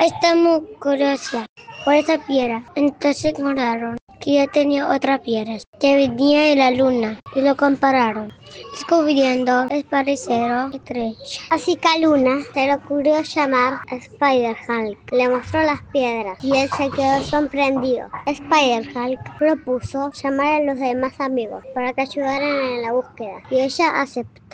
está muy curiosa por esa piedra. Entonces encontraron que ya tenía otra piedra que venía de la luna y lo compararon, descubriendo el parecido estrecho. Así que a Luna se le ocurrió llamar a Spider-Hulk. Le mostró las piedras y él se quedó sorprendido. Spider-Hulk propuso llamar a los demás amigos para que ayudaran en la búsqueda y ella aceptó.